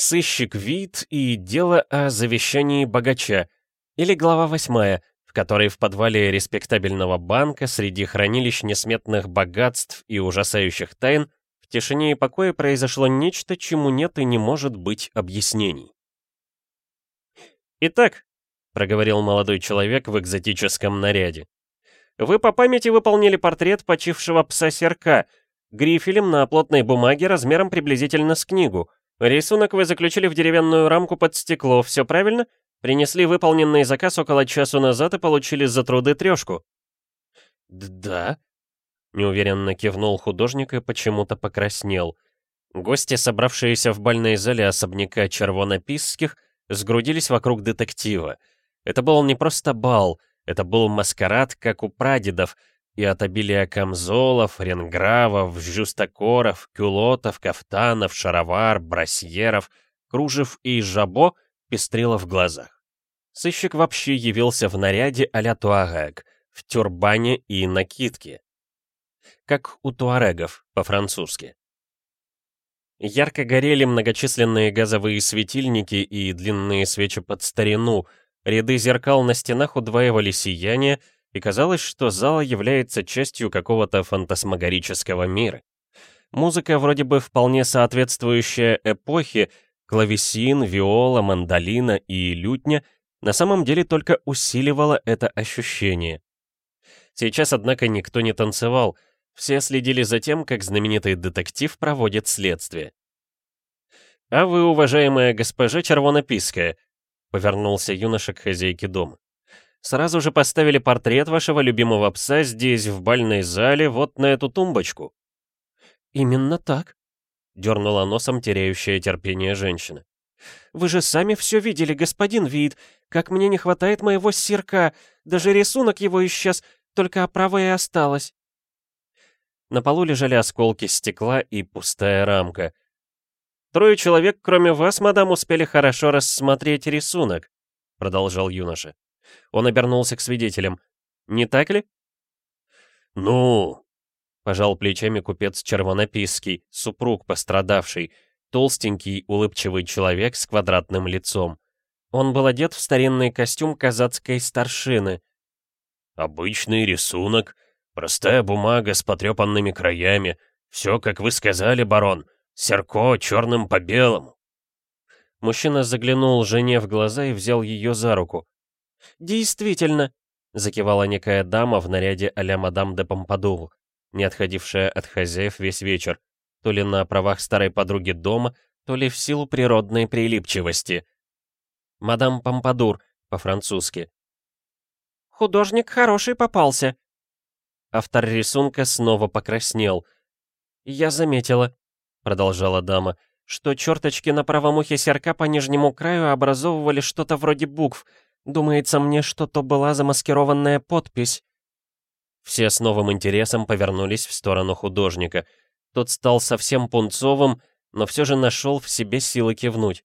Сыщик вид и дело о завещании богача. Или глава восьмая, в которой в подвале респектабельного банка среди хранилищ несметных богатств и ужасающих тайн в тишине и покое произошло нечто, чему нет и не может быть объяснений. «Итак», — проговорил молодой человек в экзотическом наряде, «вы по памяти выполнили портрет почившего пса Серка, грифелем на плотной бумаге размером приблизительно с книгу. Рисунок вы заключили в деревянную рамку под стекло, все правильно? Принесли выполненный заказ около часу назад и получили за труды трешку. «Да», — неуверенно кивнул художник и почему-то покраснел. Гости, собравшиеся в бальной зале особняка Червонописских, сгрудились вокруг детектива. Это был не просто бал, это был маскарад, как у прадедов, и от обилия камзолов, ренгравов, жюстакоров, кюлотов, кафтанов, шаровар, брасьеров, кружев и жабо пестрило в глазах. Сыщик вообще явился в наряде а-ля туарек, в тюрбане и накидке. Как у туарегов, по-французски. Ярко горели многочисленные газовые светильники и длинные свечи под старину, ряды зеркал на стенах удваивали сияние, и казалось, что зал является частью какого-то фантасмагорического мира. Музыка вроде бы вполне соответствующая эпохе, клавесин, виола, мандолина и лютня на самом деле только усиливала это ощущение. Сейчас, однако, никто не танцевал, все следили за тем, как знаменитый детектив проводит следствие. «А вы, уважаемая госпожа Червонописская», — повернулся юноша к хозяйке дома. Сразу же поставили портрет вашего любимого пса здесь, в бальной зале, вот на эту тумбочку». «Именно так», — дернула носом теряющая терпение женщина. «Вы же сами все видели, господин Вид, как мне не хватает моего сирка, даже рисунок его исчез, только оправа и осталась». На полу лежали осколки стекла и пустая рамка. «Трое человек, кроме вас, мадам, успели хорошо рассмотреть рисунок», — продолжал юноша. Он обернулся к свидетелям. «Не так ли?» «Ну...» — пожал плечами купец Червонописский, супруг пострадавший, толстенький, улыбчивый человек с квадратным лицом. Он был одет в старинный костюм казацкой старшины. «Обычный рисунок, простая бумага с потрепанными краями. Все, как вы сказали, барон, серко черным по белому». Мужчина заглянул жене в глаза и взял ее за руку. «Действительно», — закивала некая дама в наряде а-ля мадам де Помпадур, не отходившая от хозяев весь вечер, то ли на правах старой подруги дома, то ли в силу природной прилипчивости. «Мадам Помпадур», по-французски. «Художник хороший попался». Автор рисунка снова покраснел. «Я заметила», — продолжала дама, что черточки на правом ухе серка по нижнему краю образовывали что-то вроде букв — Думается мне, что то была замаскированная подпись». Все с новым интересом повернулись в сторону художника. Тот стал совсем пунцовым, но все же нашел в себе силы кивнуть.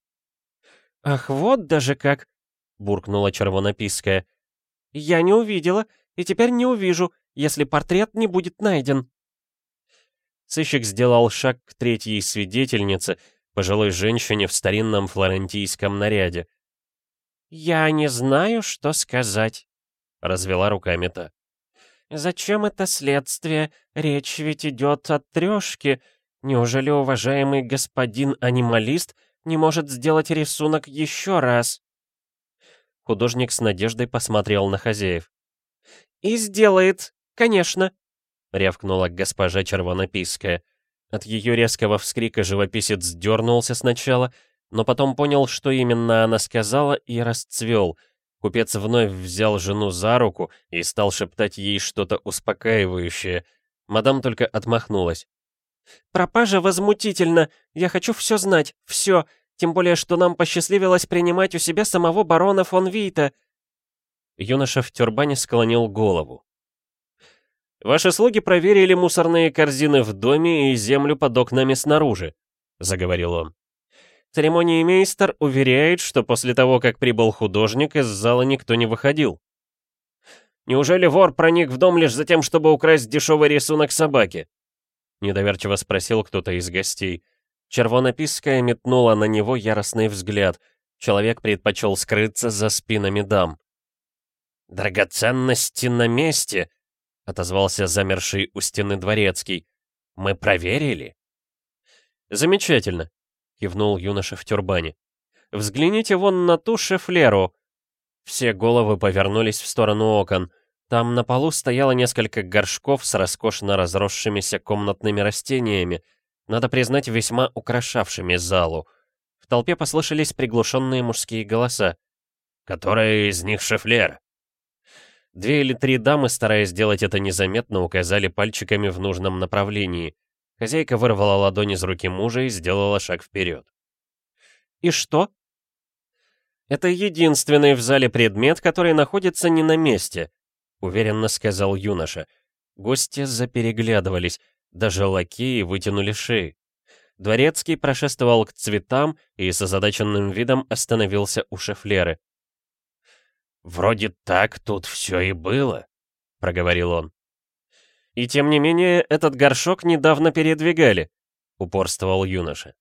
«Ах, вот даже как!» — буркнула червонописская. «Я не увидела, и теперь не увижу, если портрет не будет найден». Сыщик сделал шаг к третьей свидетельнице, пожилой женщине в старинном флорентийском наряде. «Я не знаю, что сказать», — развела руками та. «Зачем это следствие? Речь ведь идет о трешке. Неужели уважаемый господин анималист не может сделать рисунок еще раз?» Художник с надеждой посмотрел на хозяев. «И сделает, конечно», — рявкнула госпожа Червонописская. От ее резкого вскрика живописец дернулся сначала, но потом понял, что именно она сказала, и расцвел. Купец вновь взял жену за руку и стал шептать ей что-то успокаивающее. Мадам только отмахнулась. «Пропажа возмутительно! Я хочу все знать, все! Тем более, что нам посчастливилось принимать у себя самого барона фон Вейта!» Юноша в тюрбане склонил голову. «Ваши слуги проверили мусорные корзины в доме и землю под окнами снаружи», — заговорил он. Церемониймейстер уверяет, что после того, как прибыл художник, из зала никто не выходил. «Неужели вор проник в дом лишь за тем, чтобы украсть дешевый рисунок собаки?» Недоверчиво спросил кто-то из гостей. Червонописская метнула на него яростный взгляд. Человек предпочел скрыться за спинами дам. «Драгоценности на месте!» — отозвался замерший у стены дворецкий. «Мы проверили?» «Замечательно», — кивнул юноша в тюрбане. «Взгляните вон на ту шефлеру». Все головы повернулись в сторону окон. Там на полу стояло несколько горшков с роскошно разросшимися комнатными растениями, надо признать, весьма украшавшими залу. В толпе послышались приглушенные мужские голоса. «Которая из них шефлер?» Две или три дамы, стараясь сделать это незаметно, указали пальчиками в нужном направлении. Хозяйка вырвала ладонь из руки мужа и сделала шаг вперед. «И что?» «Это единственный в зале предмет, который находится не на месте», — уверенно сказал юноша. Гости запереглядывались. Даже лакеи вытянули шеи. Дворецкий прошествовал к цветам и с озадаченным видом остановился у шефлеры. «Вроде так тут все и было», — проговорил он. «И тем не менее, этот горшок недавно передвигали», — упорствовал юноша.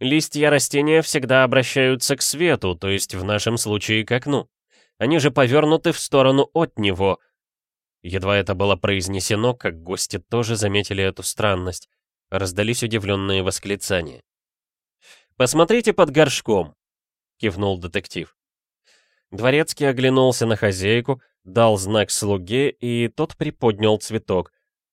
«Листья растения всегда обращаются к свету, то есть в нашем случае к окну. Они же повернуты в сторону от него, Едва это было произнесено, как гости тоже заметили эту странность. Раздались удивленные восклицания. «Посмотрите под горшком!» — кивнул детектив. Дворецкий оглянулся на хозяйку, дал знак слуге, и тот приподнял цветок.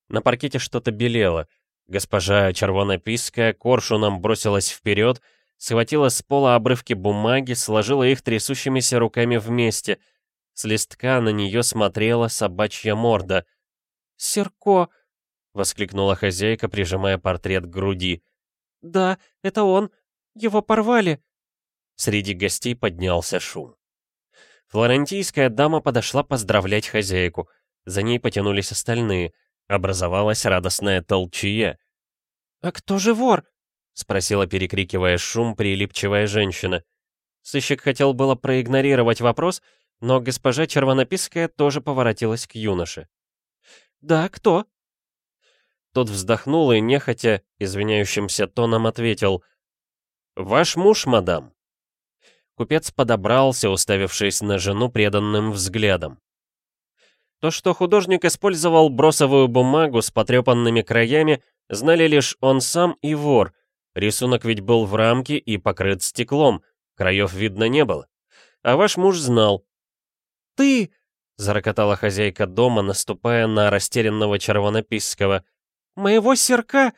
На паркете что-то белело. Госпожа Червонописская коршуном бросилась вперед, схватила с пола обрывки бумаги, сложила их трясущимися руками вместе — с листка на нее смотрела собачья морда. «Серко!» — воскликнула хозяйка, прижимая портрет к груди. «Да, это он! Его порвали!» Среди гостей поднялся шум. Флорентийская дама подошла поздравлять хозяйку. За ней потянулись остальные. Образовалась радостная толчья. «А кто же вор?» — спросила, перекрикивая шум, прилипчивая женщина. Сыщик хотел было проигнорировать вопрос, но госпожа Червонописская тоже поворотилась к юноше. «Да, кто?» Тот вздохнул и, нехотя, извиняющимся тоном ответил. «Ваш муж, мадам». Купец подобрался, уставившись на жену преданным взглядом. То, что художник использовал бросовую бумагу с потрепанными краями, знали лишь он сам и вор. Рисунок ведь был в рамке и покрыт стеклом, краев видно не было. А ваш муж знал, ты!» — зарокотала хозяйка дома, наступая на растерянного червонописского. «Моего серка...»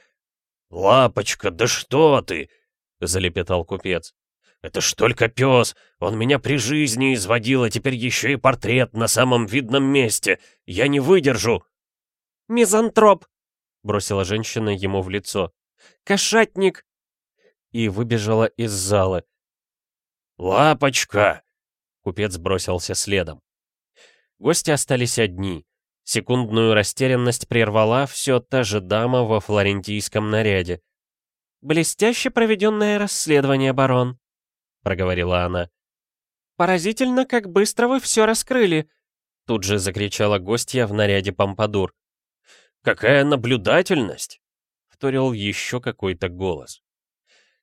«Лапочка, да что ты!» — залепетал купец. «Это ж только пес! Он меня при жизни изводил, а теперь еще и портрет на самом видном месте! Я не выдержу!» «Мизантроп!» — бросила женщина ему в лицо. «Кошатник!» И выбежала из зала. «Лапочка!» — купец бросился следом. Гости остались одни. Секундную растерянность прервала все та же дама во флорентийском наряде. «Блестяще проведенное расследование, барон», — проговорила она. «Поразительно, как быстро вы все раскрыли», — тут же закричала гостья в наряде помпадур. «Какая наблюдательность!» — вторил еще какой-то голос.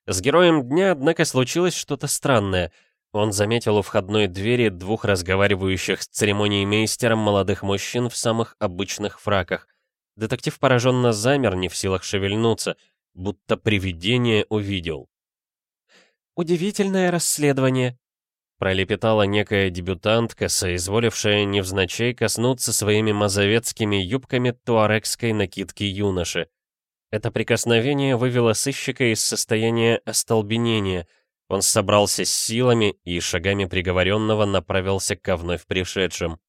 С героем дня, однако, случилось что-то странное — он заметил у входной двери двух разговаривающих с церемониймейстером молодых мужчин в самых обычных фраках. Детектив пораженно замер, не в силах шевельнуться, будто привидение увидел. «Удивительное расследование», — пролепетала некая дебютантка, соизволившая невзначай коснуться своими мазовецкими юбками туарекской накидки юноши. Это прикосновение вывело сыщика из состояния остолбенения — он собрался с силами и шагами приговоренного направился ко вновь пришедшим.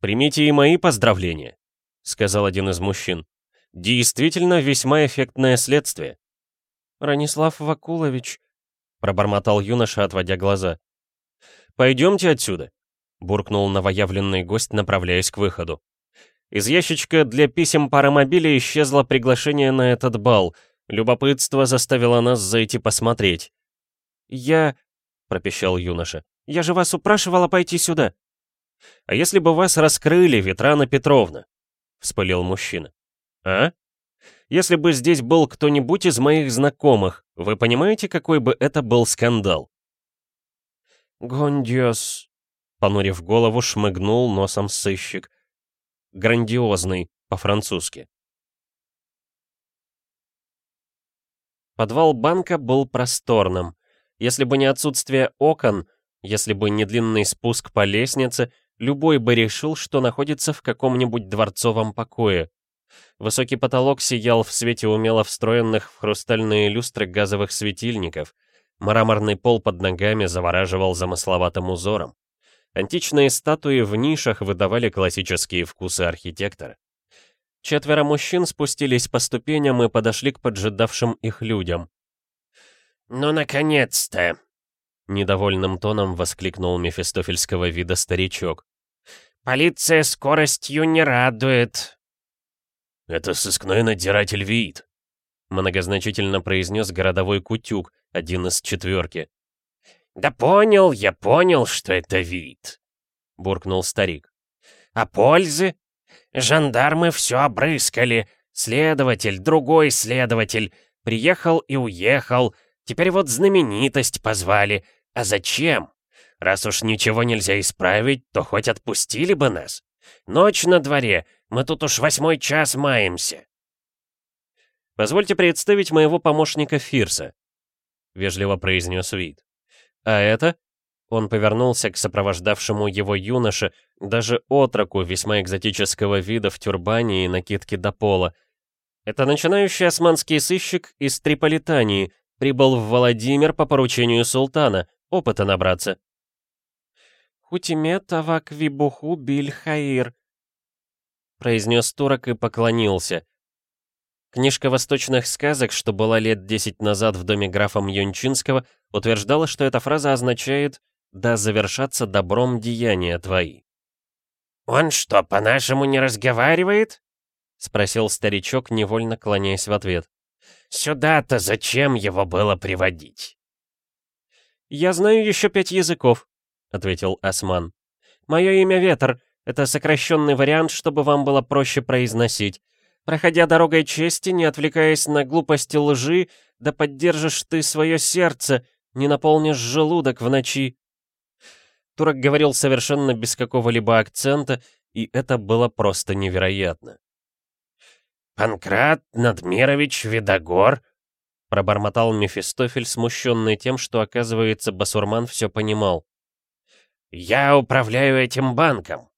«Примите и мои поздравления», — сказал один из мужчин. «Действительно весьма эффектное следствие». «Ранислав Вакулович», — пробормотал юноша, отводя глаза. «Пойдемте отсюда», — буркнул новоявленный гость, направляясь к выходу. Из ящичка для писем паромобиля исчезло приглашение на этот бал. Любопытство заставило нас зайти посмотреть. «Я...» — пропищал юноша. «Я же вас упрашивала пойти сюда». «А если бы вас раскрыли, Ветрана Петровна?» — вспылил мужчина. «А? Если бы здесь был кто-нибудь из моих знакомых, вы понимаете, какой бы это был скандал? «Гондиос», — понурив голову, шмыгнул носом сыщик. «Грандиозный», по-французски. Подвал банка был просторным. Если бы не отсутствие окон, если бы не длинный спуск по лестнице, любой бы решил, что находится в каком-нибудь дворцовом покое. Высокий потолок сиял в свете умело встроенных в хрустальные люстры газовых светильников. Мраморный пол под ногами завораживал замысловатым узором. Античные статуи в нишах выдавали классические вкусы архитектора. Четверо мужчин спустились по ступеням и подошли к поджидавшим их людям. «Ну, наконец-то!» — недовольным тоном воскликнул мефистофельского вида старичок. «Полиция скоростью не радует!» «Это сыскной надзиратель Виит», — многозначительно произнес городовой Кутюк, один из четверки. «Да понял, я понял, что это Виит», — буркнул старик. «А пользы? Жандармы все обрыскали. Следователь, другой следователь. Приехал и уехал. Теперь вот знаменитость позвали. А зачем? Раз уж ничего нельзя исправить, то хоть отпустили бы нас. Ночь на дворе. Мы тут уж восьмой час маемся. «Позвольте представить моего помощника Фирса», — вежливо произнес Вид. «А это он повернулся к сопровождавшему его юноше, даже отроку весьма экзотического вида в тюрбане и накидке до пола. Это начинающий османский сыщик из Триполитании, прибыл в Владимир по поручению султана, опыта набраться. «Хутимет авак вибуху биль хаир», — произнес турок и поклонился. Книжка восточных сказок, что была лет десять назад в доме графа Мьончинского, утверждала, что эта фраза означает да завершатся добром деяния твои». «Он что, по-нашему не разговаривает?» — спросил старичок, невольно клоняясь в ответ. «Сюда-то зачем его было приводить?» «Я знаю еще пять языков», — ответил Осман. «Мое имя Ветер. Это сокращенный вариант, чтобы вам было проще произносить. Проходя дорогой чести, не отвлекаясь на глупости лжи, да поддержишь ты свое сердце, не наполнишь желудок в ночи. Турок говорил совершенно без какого-либо акцента, и это было просто невероятно. «Панкрат Надмирович Видогор?» пробормотал Мефистофель, смущенный тем, что, оказывается, Басурман все понимал. «Я управляю этим банком».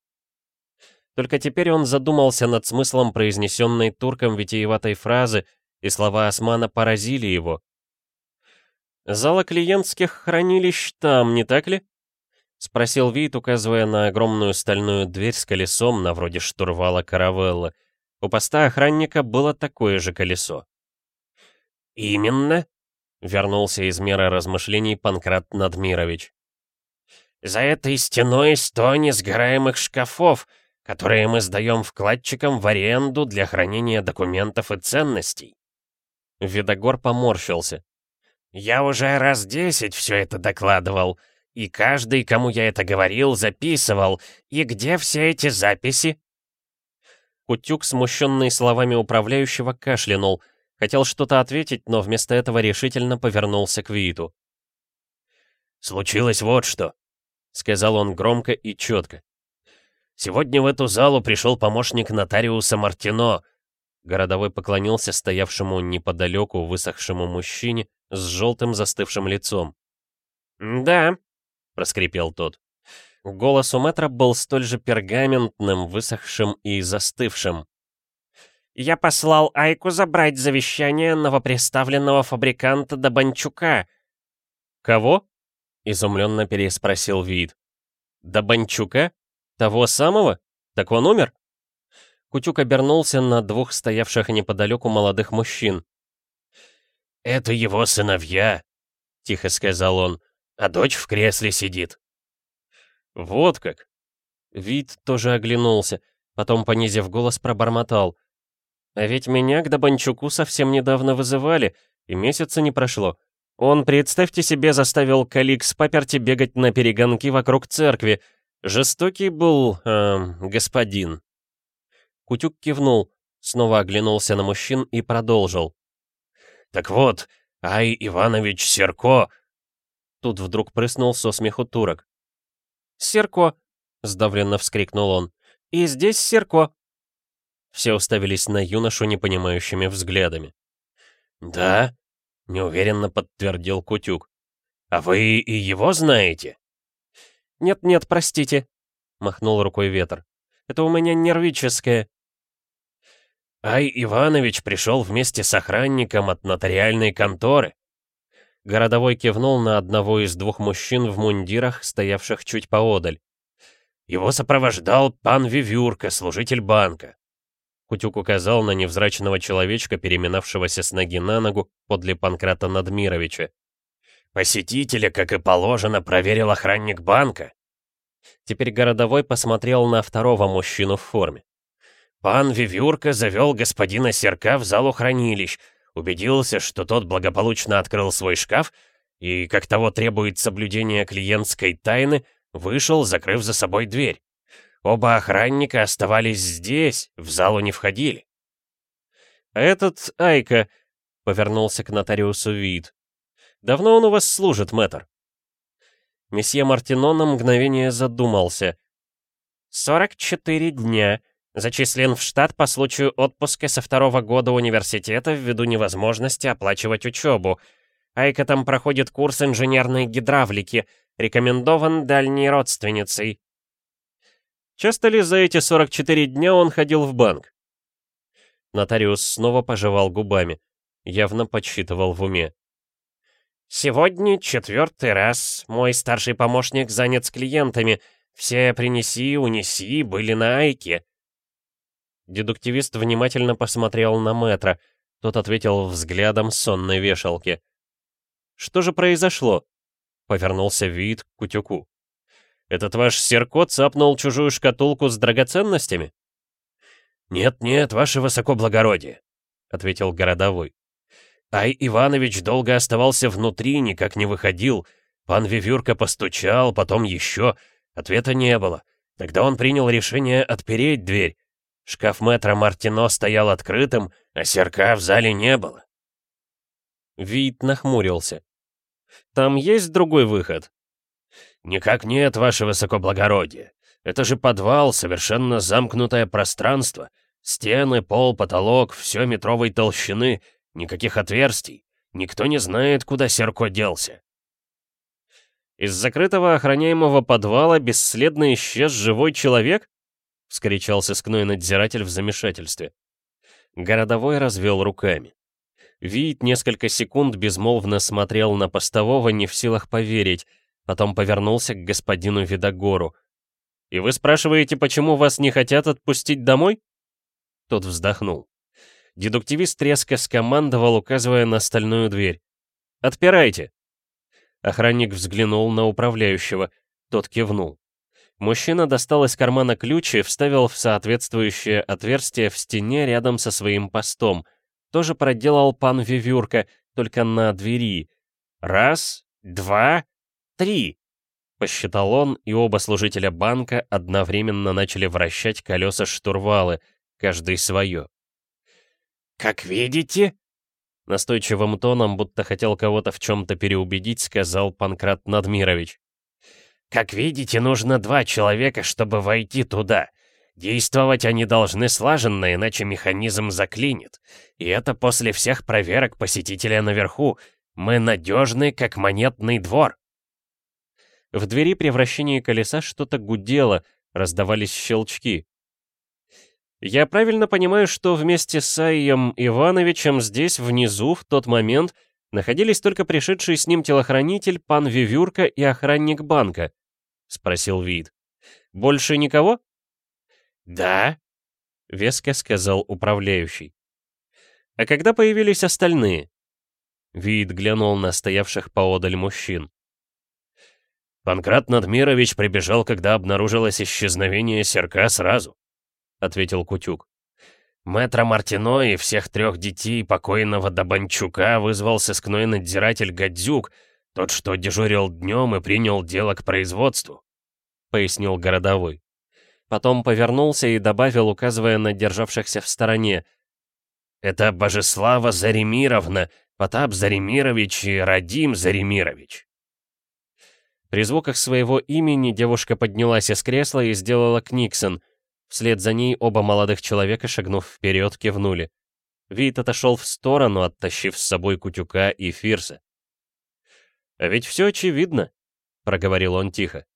Только теперь он задумался над смыслом произнесенной турком витиеватой фразы, и слова Османа поразили его. «Зала клиентских хранилищ там, не так ли?» — спросил Вит, указывая на огромную стальную дверь с колесом на вроде штурвала каравеллы. У поста охранника было такое же колесо. «Именно?» — вернулся из меры размышлений Панкрат Надмирович. «За этой стеной сто несгораемых шкафов, которые мы сдаем вкладчикам в аренду для хранения документов и ценностей». Видогор поморщился. «Я уже раз десять все это докладывал». И каждый, кому я это говорил, записывал. И где все эти записи?» Кутюк, смущенный словами управляющего, кашлянул. Хотел что-то ответить, но вместо этого решительно повернулся к Виту. «Случилось вот что», — сказал он громко и четко. «Сегодня в эту залу пришел помощник нотариуса Мартино». Городовой поклонился стоявшему неподалеку высохшему мужчине с желтым застывшим лицом. «Да», проскрипел тот. Голос у мэтра был столь же пергаментным, высохшим и застывшим. «Я послал Айку забрать завещание новоприставленного фабриканта Добанчука». «Кого?» — изумленно переспросил Вид. «Добанчука? Того самого? Так он умер?» Кутюк обернулся на двух стоявших неподалеку молодых мужчин. «Это его сыновья», — тихо сказал он а дочь в кресле сидит». «Вот как!» Вид тоже оглянулся, потом, понизив голос, пробормотал. «А ведь меня к Добанчуку совсем недавно вызывали, и месяца не прошло. Он, представьте себе, заставил коллег с паперти бегать на перегонки вокруг церкви. Жестокий был, э, господин». Кутюк кивнул. Снова оглянулся на мужчин и продолжил. «Так вот, Ай Иванович Серко...» Тут вдруг прыснул со смеху турок. «Серко!» — сдавленно вскрикнул он. «И здесь Серко!» Все уставились на юношу непонимающими взглядами. «Да?» — неуверенно подтвердил Кутюк. «А вы и его знаете?» «Нет-нет, простите», — махнул рукой ветер. «Это у меня нервическое». «Ай Иванович пришел вместе с охранником от нотариальной конторы». Городовой кивнул на одного из двух мужчин в мундирах, стоявших чуть поодаль. «Его сопровождал пан Вивюрка, служитель банка». Кутюк указал на невзрачного человечка, переминавшегося с ноги на ногу подле Панкрата Надмировича. «Посетителя, как и положено, проверил охранник банка». Теперь городовой посмотрел на второго мужчину в форме. Пан Вивюрка завел господина Серка в залу хранилищ, убедился, что тот благополучно открыл свой шкаф и, как того требует соблюдение клиентской тайны, вышел, закрыв за собой дверь. Оба охранника оставались здесь, в залу не входили. «А этот Айка», — повернулся к нотариусу Вид, — «давно он у вас служит, мэтр?» Месье Мартино на мгновение задумался. «Сорок четыре дня», Зачислен в штат по случаю отпуска со второго года университета ввиду невозможности оплачивать учебу. Айка там проходит курс инженерной гидравлики, рекомендован дальней родственницей. Часто ли за эти 44 дня он ходил в банк? Нотариус снова пожевал губами. Явно подсчитывал в уме. «Сегодня четвертый раз. Мой старший помощник занят с клиентами. Все принеси, унеси были на Айке. Дедуктивист внимательно посмотрел на Мэтра. Тот ответил взглядом сонной вешалки. «Что же произошло?» Повернулся вид к Кутюку. «Этот ваш Серко цапнул чужую шкатулку с драгоценностями?» «Нет-нет, ваше высокоблагородие», — ответил городовой. «Ай Иванович долго оставался внутри, никак не выходил. Пан Вивюрка постучал, потом еще. Ответа не было. Тогда он принял решение отпереть дверь. Шкаф мэтра Мартино стоял открытым, а серка в зале не было. Вид нахмурился. «Там есть другой выход?» «Никак нет, ваше высокоблагородие. Это же подвал, совершенно замкнутое пространство. Стены, пол, потолок, все метровой толщины, никаких отверстий. Никто не знает, куда Серко делся». «Из закрытого охраняемого подвала бесследно исчез живой человек?» — вскричал сыскной надзиратель в замешательстве. Городовой развел руками. Вид несколько секунд безмолвно смотрел на постового, не в силах поверить, потом повернулся к господину Видогору. «И вы спрашиваете, почему вас не хотят отпустить домой?» Тот вздохнул. Дедуктивист резко скомандовал, указывая на стальную дверь. «Отпирайте!» Охранник взглянул на управляющего. Тот кивнул. Мужчина достал из кармана ключ и вставил в соответствующее отверстие в стене рядом со своим постом. Тоже проделал пан Вивюрка, только на двери. «Раз, два, три!» Посчитал он, и оба служителя банка одновременно начали вращать колеса штурвалы, каждый свое. «Как видите?» Настойчивым тоном, будто хотел кого-то в чем-то переубедить, сказал Панкрат Надмирович. Как видите, нужно два человека, чтобы войти туда. Действовать они должны слаженно, иначе механизм заклинит. И это после всех проверок посетителя наверху. Мы надежны, как монетный двор. В двери при вращении колеса что-то гудело, раздавались щелчки. Я правильно понимаю, что вместе с Айем Ивановичем здесь, внизу, в тот момент, находились только пришедший с ним телохранитель, пан Вивюрка и охранник банка?» — спросил Вид. «Больше никого?» «Да», — веско сказал управляющий. «А когда появились остальные?» Вид глянул на стоявших поодаль мужчин. «Панкрат Надмирович прибежал, когда обнаружилось исчезновение серка сразу», — ответил Кутюк. Мэтра Мартино и всех трех детей покойного Добанчука вызвал сыскной надзиратель Гадзюк, тот, что дежурил днем и принял дело к производству», — пояснил городовой. Потом повернулся и добавил, указывая на державшихся в стороне. Это Божеслава Заремировна, Потап Заремирович и Радим Заремирович». При звуках своего имени девушка поднялась из кресла и сделала книксон. Вслед за ней оба молодых человека, шагнув вперед, кивнули. Вит отошел в сторону, оттащив с собой Кутюка и Фирса. «А ведь все очевидно», — проговорил он тихо.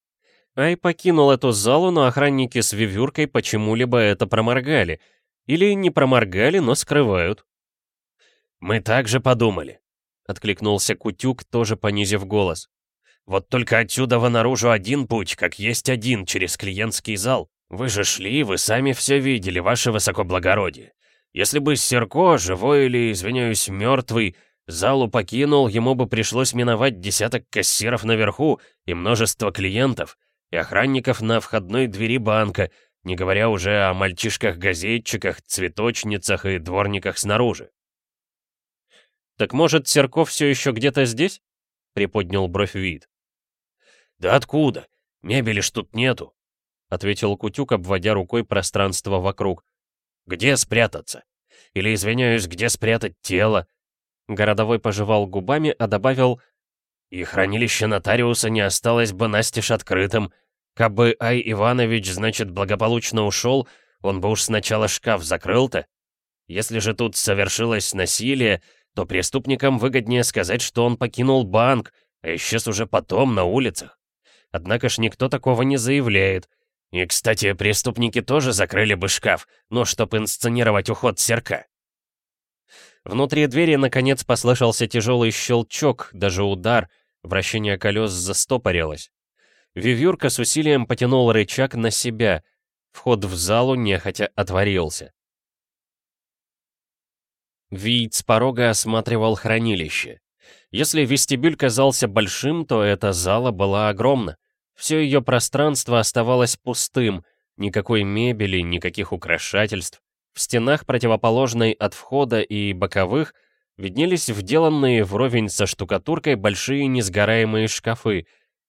Ай покинул эту залу, но охранники с вивюркой почему-либо это проморгали. Или не проморгали, но скрывают. «Мы также подумали», — откликнулся Кутюк, тоже понизив голос. «Вот только отсюда вы наружу один путь, как есть один, через клиентский зал. Вы же шли, вы сами все видели, ваше высокоблагородие. Если бы Серко, живой или, извиняюсь, мертвый, залу покинул, ему бы пришлось миновать десяток кассиров наверху и множество клиентов, и охранников на входной двери банка, не говоря уже о мальчишках-газетчиках, цветочницах и дворниках снаружи. «Так может, Серков все еще где-то здесь?» — приподнял бровь вид. «Да откуда? Мебели ж тут нету», — ответил Кутюк, обводя рукой пространство вокруг. «Где спрятаться? Или, извиняюсь, где спрятать тело?» Городовой пожевал губами, а добавил и хранилище нотариуса не осталось бы настежь открытым. Кабы Ай Иванович, значит, благополучно ушел, он бы уж сначала шкаф закрыл-то. Если же тут совершилось насилие, то преступникам выгоднее сказать, что он покинул банк, а исчез уже потом на улицах. Однако ж никто такого не заявляет. И, кстати, преступники тоже закрыли бы шкаф, но чтоб инсценировать уход серка. Внутри двери, наконец, послышался тяжелый щелчок, даже удар — Вращение колес застопорилось. Вивюрка с усилием потянул рычаг на себя. Вход в залу нехотя отворился. Вид с порога осматривал хранилище. Если вестибюль казался большим, то эта зала была огромна. Все ее пространство оставалось пустым, никакой мебели, никаких украшательств. В стенах, противоположной от входа и боковых, виднелись вделанные вровень со штукатуркой большие несгораемые шкафы.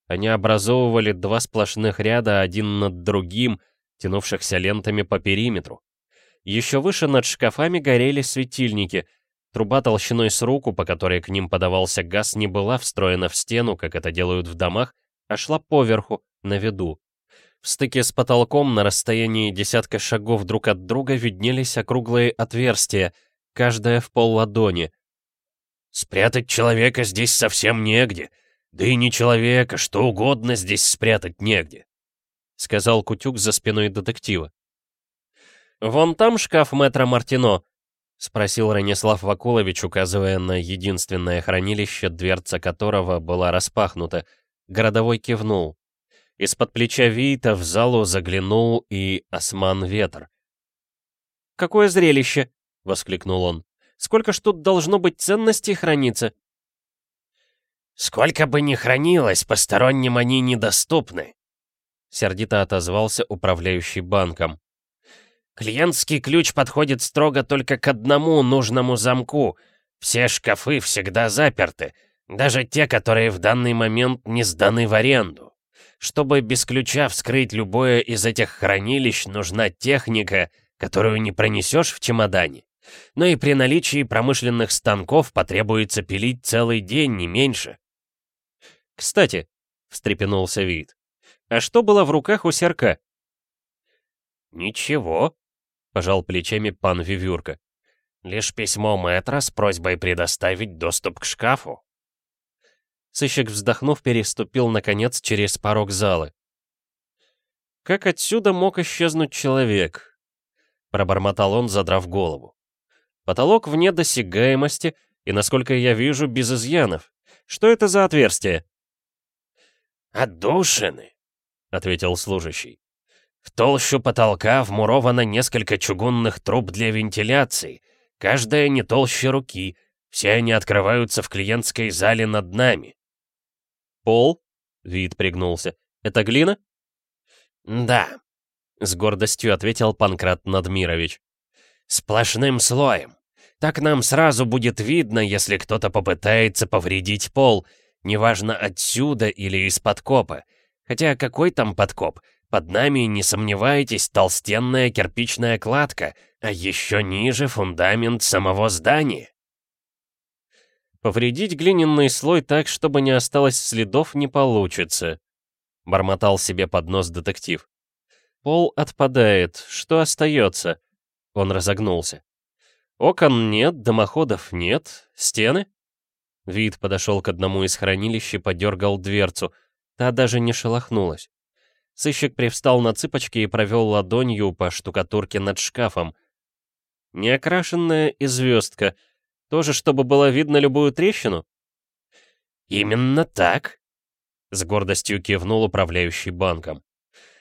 Они образовывали два сплошных ряда один над другим, тянувшихся лентами по периметру. Еще выше над шкафами горели светильники. Труба толщиной с руку, по которой к ним подавался газ, не была встроена в стену, как это делают в домах, а шла поверху, на виду. В стыке с потолком на расстоянии десятка шагов друг от друга виднелись округлые отверстия, каждое в пол ладони. Спрятать человека здесь совсем негде. Да и не человека, что угодно здесь спрятать негде», — сказал Кутюк за спиной детектива. «Вон там шкаф мэтра Мартино», — спросил Ранислав Вакулович, указывая на единственное хранилище, дверца которого была распахнута. Городовой кивнул. Из-под плеча Вита в залу заглянул и Осман Ветр. «Какое зрелище!» — воскликнул он. Сколько ж тут должно быть ценностей храниться?» «Сколько бы ни хранилось, посторонним они недоступны», — сердито отозвался управляющий банком. «Клиентский ключ подходит строго только к одному нужному замку. Все шкафы всегда заперты, даже те, которые в данный момент не сданы в аренду. Чтобы без ключа вскрыть любое из этих хранилищ, нужна техника, которую не пронесешь в чемодане но и при наличии промышленных станков потребуется пилить целый день, не меньше. «Кстати», — встрепенулся Вид, — «а что было в руках у серка?» «Ничего», — пожал плечами пан Вивюрка. «Лишь письмо мэтра с просьбой предоставить доступ к шкафу». Сыщик, вздохнув, переступил, наконец, через порог залы. «Как отсюда мог исчезнуть человек?» — пробормотал он, задрав голову. Потолок вне досягаемости и, насколько я вижу, без изъянов. Что это за отверстие?» «Отдушины», — ответил служащий. «В толщу потолка вмуровано несколько чугунных труб для вентиляции, каждая не толще руки, все они открываются в клиентской зале над нами». «Пол?» — вид пригнулся. «Это глина?» «Да», — с гордостью ответил Панкрат Надмирович. Сплошным слоем. Так нам сразу будет видно, если кто-то попытается повредить пол, неважно отсюда или из подкопа. Хотя какой там подкоп? Под нами, не сомневайтесь, толстенная кирпичная кладка, а еще ниже фундамент самого здания. Повредить глиняный слой так, чтобы не осталось следов, не получится. Бормотал себе под нос детектив. Пол отпадает, что остается? Он разогнулся. Окон нет, дымоходов нет, стены? Вид подошел к одному из хранилищ и подергал дверцу. Та даже не шелохнулась. Сыщик привстал на цыпочки и провел ладонью по штукатурке над шкафом. Неокрашенная и звездка. Тоже, чтобы было видно любую трещину? «Именно так», — с гордостью кивнул управляющий банком.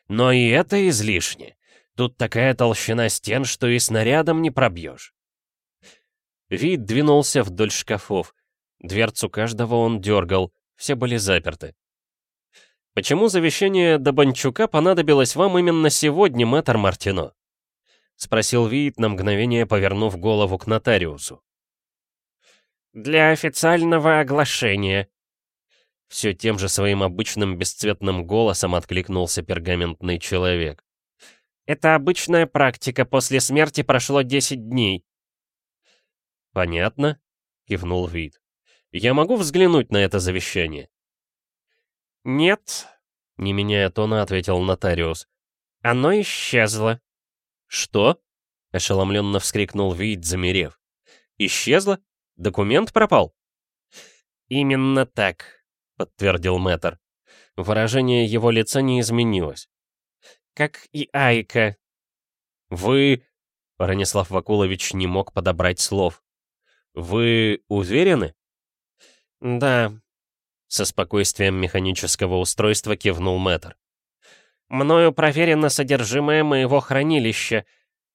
«Но и это излишне. Тут такая толщина стен, что и снарядом не пробьешь». Вид двинулся вдоль шкафов. Дверцу каждого он дергал, все были заперты. «Почему завещание Добанчука понадобилось вам именно сегодня, мэтр Мартино?» — спросил Виит на мгновение, повернув голову к нотариусу. «Для официального оглашения». Все тем же своим обычным бесцветным голосом откликнулся пергаментный человек. «Это обычная практика, после смерти прошло 10 дней». «Понятно», — кивнул Вид. Я могу взглянуть на это завещание?» «Нет», — не меняя тона, ответил нотариус. «Оно исчезло». «Что?» — ошеломленно вскрикнул Вид, замерев. «Исчезло? Документ пропал?» «Именно так», — подтвердил мэтр. Выражение его лица не изменилось. «Как и Айка». «Вы...» — Ранислав Вакулович не мог подобрать слов. «Вы уверены?» «Да», — со спокойствием механического устройства кивнул мэтр. «Мною проверено содержимое моего хранилища.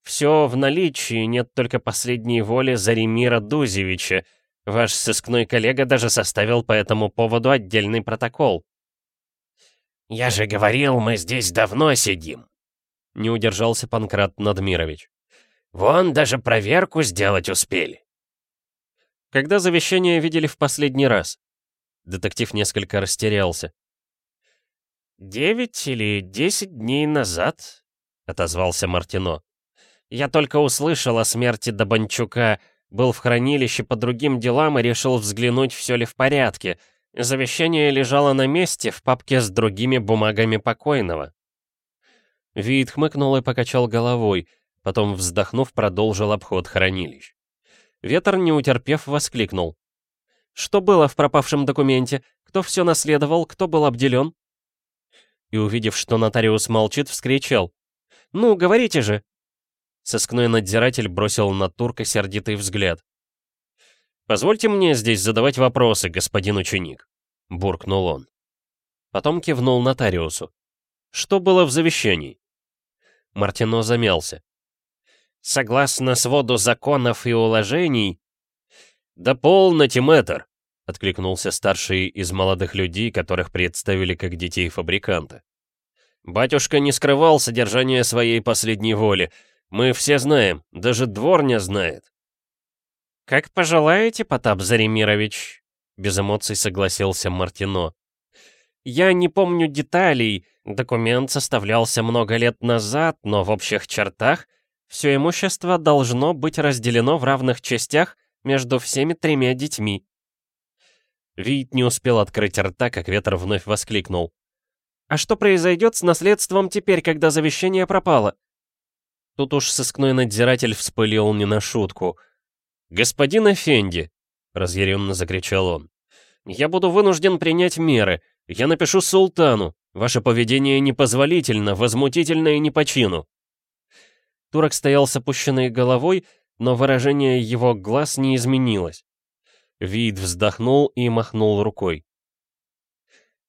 Все в наличии, нет только последней воли Заремира Дузевича. Ваш сыскной коллега даже составил по этому поводу отдельный протокол». «Я же говорил, мы здесь давно сидим», — не удержался Панкрат Надмирович. «Вон даже проверку сделать успели». Когда завещание видели в последний раз? Детектив несколько растерялся. «Девять или десять дней назад», — отозвался Мартино. «Я только услышал о смерти Добанчука, был в хранилище по другим делам и решил взглянуть, все ли в порядке. Завещание лежало на месте в папке с другими бумагами покойного». Вид хмыкнул и покачал головой, потом, вздохнув, продолжил обход хранилищ. Ветер, не утерпев, воскликнул. «Что было в пропавшем документе? Кто все наследовал? Кто был обделен?» И, увидев, что нотариус молчит, вскричал. «Ну, говорите же!» Сыскной надзиратель бросил на турка сердитый взгляд. «Позвольте мне здесь задавать вопросы, господин ученик», — буркнул он. Потом кивнул нотариусу. «Что было в завещании?» Мартино замялся. Согласно своду законов и уложений... «Да полноте, мэтр!» — откликнулся старший из молодых людей, которых представили как детей фабриканта. «Батюшка не скрывал содержание своей последней воли. Мы все знаем, даже дворня знает». «Как пожелаете, Потап Заремирович», — без эмоций согласился Мартино. «Я не помню деталей, документ составлялся много лет назад, но в общих чертах все имущество должно быть разделено в равных частях между всеми тремя детьми. Вид не успел открыть рта, как ветер вновь воскликнул. «А что произойдет с наследством теперь, когда завещание пропало?» Тут уж сыскной надзиратель вспылил не на шутку. «Господин Эфенди!» — разъяренно закричал он. «Я буду вынужден принять меры. Я напишу султану. Ваше поведение непозволительно, возмутительно и не по чину». Турок стоял с опущенной головой, но выражение его глаз не изменилось. Вид вздохнул и махнул рукой.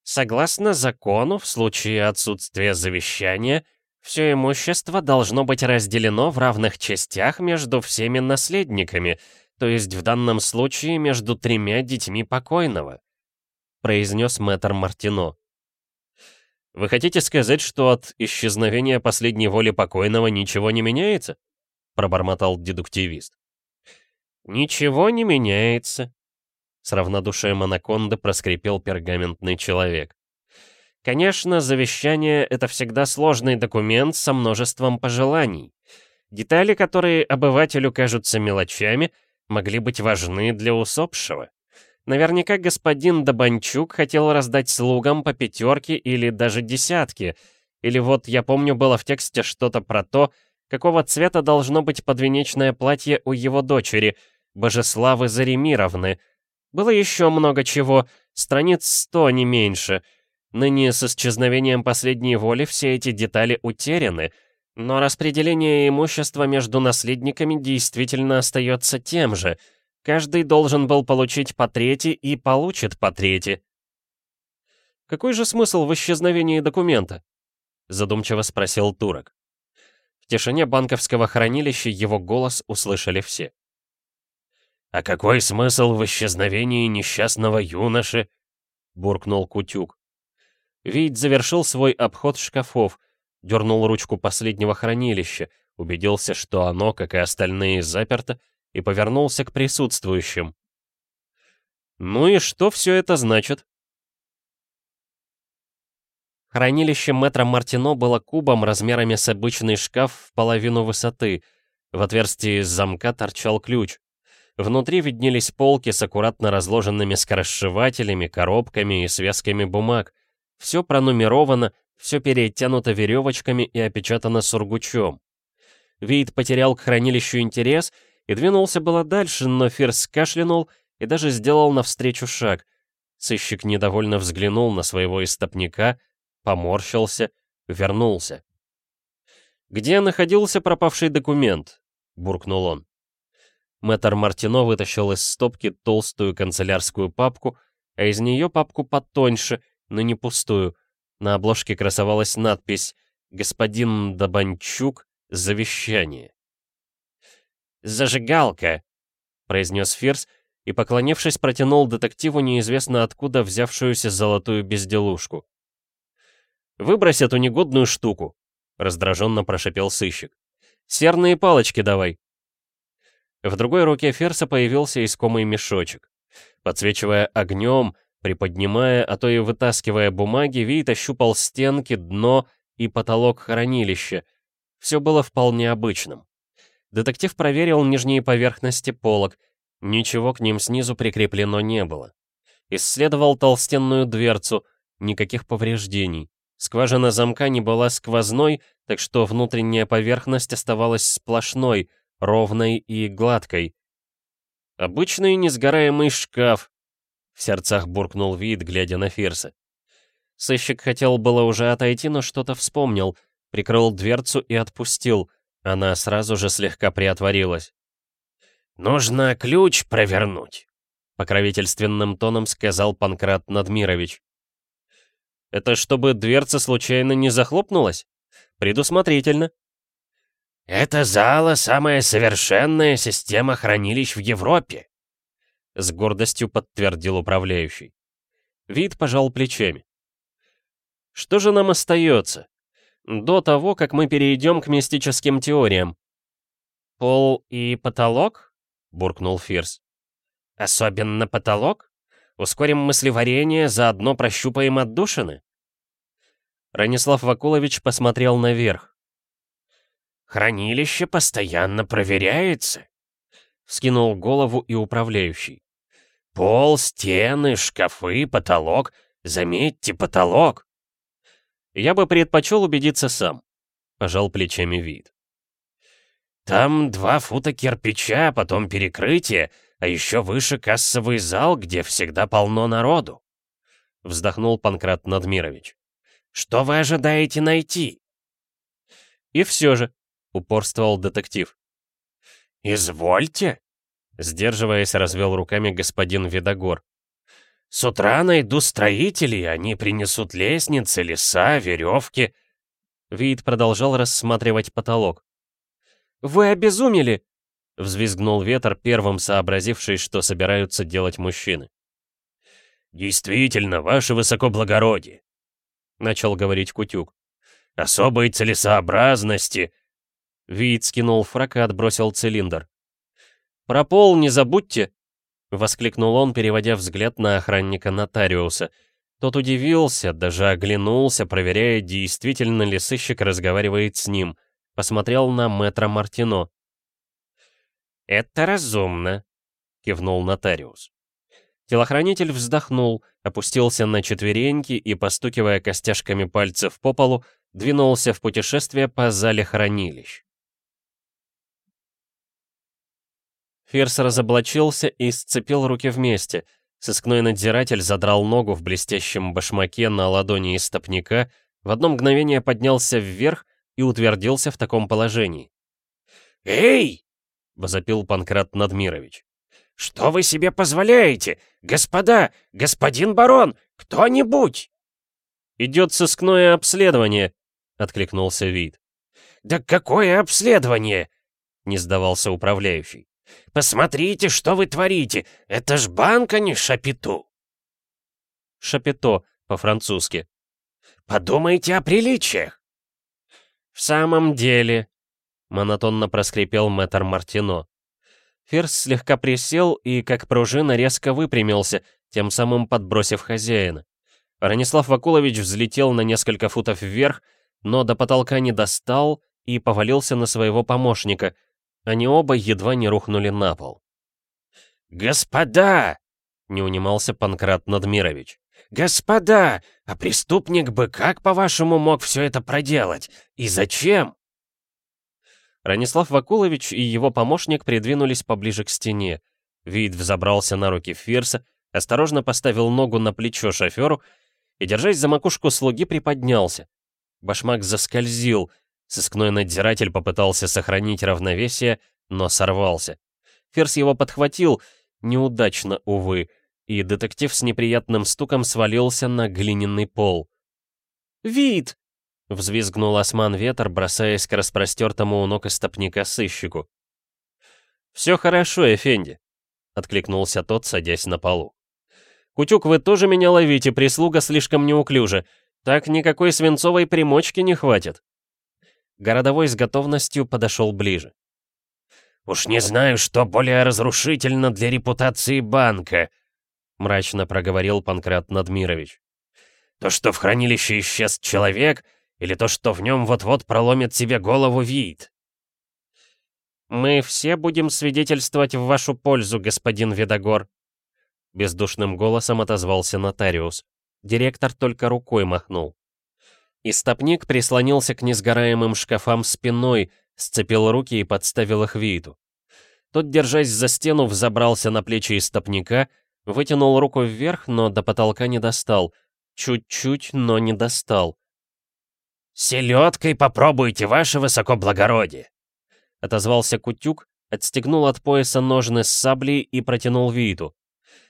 Согласно закону, в случае отсутствия завещания, все имущество должно быть разделено в равных частях между всеми наследниками, то есть в данном случае между тремя детьми покойного, произнес мэтр Мартино. Вы хотите сказать, что от исчезновения последней воли покойного ничего не меняется? Пробормотал дедуктивист. Ничего не меняется. С равнодушием анаконды проскрипел пергаментный человек. Конечно, завещание — это всегда сложный документ со множеством пожеланий. Детали, которые обывателю кажутся мелочами, могли быть важны для усопшего. Наверняка господин Добанчук хотел раздать слугам по пятерке или даже десятке. Или вот я помню было в тексте что-то про то, какого цвета должно быть подвенечное платье у его дочери, Божеславы Заремировны. Было еще много чего, страниц сто, не меньше. Ныне с исчезновением последней воли все эти детали утеряны, но распределение имущества между наследниками действительно остается тем же — Каждый должен был получить по трети и получит по трети. «Какой же смысл в исчезновении документа?» Задумчиво спросил турок. В тишине банковского хранилища его голос услышали все. «А какой смысл в исчезновении несчастного юноши?» — буркнул Кутюк. Вид завершил свой обход шкафов, дернул ручку последнего хранилища, убедился, что оно, как и остальные, заперто, и повернулся к присутствующим. «Ну и что все это значит?» Хранилище мэтра Мартино было кубом размерами с обычный шкаф в половину высоты. В отверстии замка торчал ключ. Внутри виднелись полки с аккуратно разложенными скоросшивателями, коробками и связками бумаг. Все пронумеровано, все перетянуто веревочками и опечатано сургучом. Вид потерял к хранилищу интерес и двинулся было дальше, но Фирс кашлянул и даже сделал навстречу шаг. Сыщик недовольно взглянул на своего истопника, поморщился, вернулся. «Где находился пропавший документ?» — буркнул он. Мэтр Мартино вытащил из стопки толстую канцелярскую папку, а из нее папку потоньше, но не пустую. На обложке красовалась надпись «Господин Добанчук. Завещание». «Зажигалка!» — произнес Фирс и, поклонившись, протянул детективу неизвестно откуда взявшуюся золотую безделушку. «Выбрось эту негодную штуку!» — раздраженно прошипел сыщик. «Серные палочки давай!» В другой руке Ферса появился искомый мешочек. Подсвечивая огнем, приподнимая, а то и вытаскивая бумаги, Вит ощупал стенки, дно и потолок хранилища. Все было вполне обычным. Детектив проверил нижние поверхности полок. Ничего к ним снизу прикреплено не было. Исследовал толстенную дверцу. Никаких повреждений. Скважина замка не была сквозной, так что внутренняя поверхность оставалась сплошной, ровной и гладкой. «Обычный несгораемый шкаф», — в сердцах буркнул вид, глядя на Фирса. Сыщик хотел было уже отойти, но что-то вспомнил, прикрыл дверцу и отпустил. Она сразу же слегка приотворилась. «Нужно ключ провернуть», — покровительственным тоном сказал Панкрат Надмирович. «Это чтобы дверца случайно не захлопнулась? Предусмотрительно». «Это зала — самая совершенная система хранилищ в Европе», — с гордостью подтвердил управляющий. Вид пожал плечами. «Что же нам остается? До того, как мы перейдем к мистическим теориям. «Пол и потолок?» — буркнул Фирс. «Особенно потолок? Ускорим мыслеварение, заодно прощупаем отдушины?» Ранислав Вакулович посмотрел наверх. «Хранилище постоянно проверяется», — вскинул голову и управляющий. «Пол, стены, шкафы, потолок. Заметьте, потолок. Я бы предпочел убедиться сам. Пожал плечами вид. Там два фута кирпича, потом перекрытие, а еще выше кассовый зал, где всегда полно народу. Вздохнул Панкрат Надмирович. Что вы ожидаете найти? И все же, упорствовал детектив. «Извольте», — сдерживаясь, развел руками господин Видогор. С утра найду строителей, они принесут лестницы, леса, веревки. Вид продолжал рассматривать потолок. «Вы обезумели!» — взвизгнул ветер, первым сообразивший, что собираются делать мужчины. «Действительно, ваше высокоблагородие!» — начал говорить Кутюк. «Особой целесообразности!» Вид скинул фрак и отбросил цилиндр. «Про пол не забудьте!» — воскликнул он, переводя взгляд на охранника нотариуса. Тот удивился, даже оглянулся, проверяя, действительно ли сыщик разговаривает с ним. Посмотрел на мэтра Мартино. «Это разумно», — кивнул нотариус. Телохранитель вздохнул, опустился на четвереньки и, постукивая костяшками пальцев по полу, двинулся в путешествие по зале хранилищ. Фирс разоблачился и сцепил руки вместе. Сыскной надзиратель задрал ногу в блестящем башмаке на ладони истопника, в одно мгновение поднялся вверх и утвердился в таком положении. «Эй!» — возопил Панкрат Надмирович. «Что вы себе позволяете? Господа, господин барон, кто-нибудь!» «Идет сыскное обследование», — откликнулся Вид. «Да какое обследование?» — не сдавался управляющий. «Посмотрите, что вы творите! Это ж банк, а не шапиту!» «Шапито» по-французски. «Подумайте о приличиях!» «В самом деле...» — монотонно проскрипел мэтр Мартино. Ферс слегка присел и, как пружина, резко выпрямился, тем самым подбросив хозяина. Ранислав Вакулович взлетел на несколько футов вверх, но до потолка не достал и повалился на своего помощника. Они оба едва не рухнули на пол. «Господа!» — не унимался Панкрат Надмирович. «Господа! А преступник бы как, по-вашему, мог все это проделать? И зачем?» Ранислав Вакулович и его помощник придвинулись поближе к стене. Вид взобрался на руки Фирса, осторожно поставил ногу на плечо шоферу и, держась за макушку слуги, приподнялся. Башмак заскользил. Сыскной надзиратель попытался сохранить равновесие, но сорвался. Ферс его подхватил, неудачно, увы, и детектив с неприятным стуком свалился на глиняный пол. «Вид!» — взвизгнул осман ветер, бросаясь к распростертому у ног истопника сыщику. «Все хорошо, Эфенди», — откликнулся тот, садясь на полу. «Кутюк, вы тоже меня ловите, прислуга слишком неуклюжа. Так никакой свинцовой примочки не хватит». Городовой с готовностью подошел ближе. «Уж не знаю, что более разрушительно для репутации банка», — мрачно проговорил Панкрат Надмирович. «То, что в хранилище исчез человек, или то, что в нем вот-вот проломит себе голову вид?» «Мы все будем свидетельствовать в вашу пользу, господин Видогор», — бездушным голосом отозвался нотариус. Директор только рукой махнул. Истопник прислонился к несгораемым шкафам спиной, сцепил руки и подставил их Виту. Тот, держась за стену, взобрался на плечи истопника, вытянул руку вверх, но до потолка не достал. Чуть-чуть, но не достал. «Селедкой попробуйте, ваше высокоблагородие!» Отозвался Кутюк, отстегнул от пояса ножны с саблей и протянул Виту.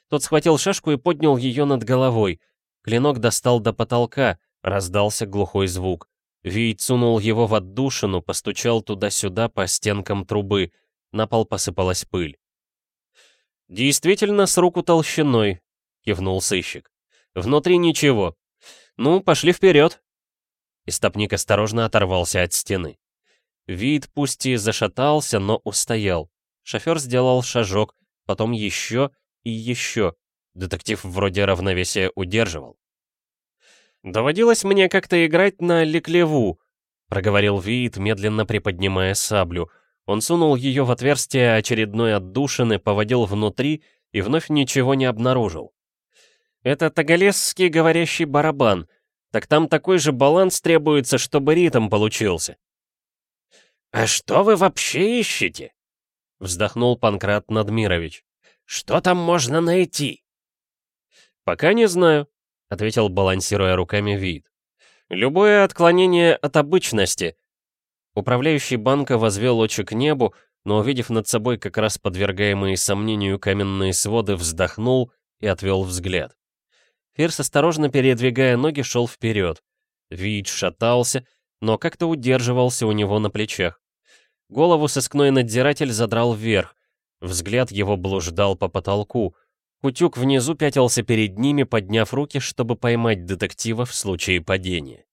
Тот схватил шашку и поднял ее над головой — Клинок достал до потолка, раздался глухой звук. Вий сунул его в отдушину, постучал туда-сюда по стенкам трубы. На пол посыпалась пыль. «Действительно, с руку толщиной», — кивнул сыщик. «Внутри ничего. Ну, пошли вперед». Истопник осторожно оторвался от стены. Вид пусть и зашатался, но устоял. Шофер сделал шажок, потом еще и еще. Детектив вроде равновесия удерживал. «Доводилось мне как-то играть на леклеву», — проговорил Виит, медленно приподнимая саблю. Он сунул ее в отверстие очередной отдушины, поводил внутри и вновь ничего не обнаружил. «Это тагалесский говорящий барабан. Так там такой же баланс требуется, чтобы ритм получился». «А что вы вообще ищете?» — вздохнул Панкрат Надмирович. «Что там можно найти?» «Пока не знаю», — ответил, балансируя руками вид. «Любое отклонение от обычности». Управляющий банка возвел очи к небу, но, увидев над собой как раз подвергаемые сомнению каменные своды, вздохнул и отвел взгляд. Ферс, осторожно передвигая ноги, шел вперед. Вид шатался, но как-то удерживался у него на плечах. Голову сыскной надзиратель задрал вверх. Взгляд его блуждал по потолку — Кутюк внизу пятился перед ними, подняв руки, чтобы поймать детектива в случае падения.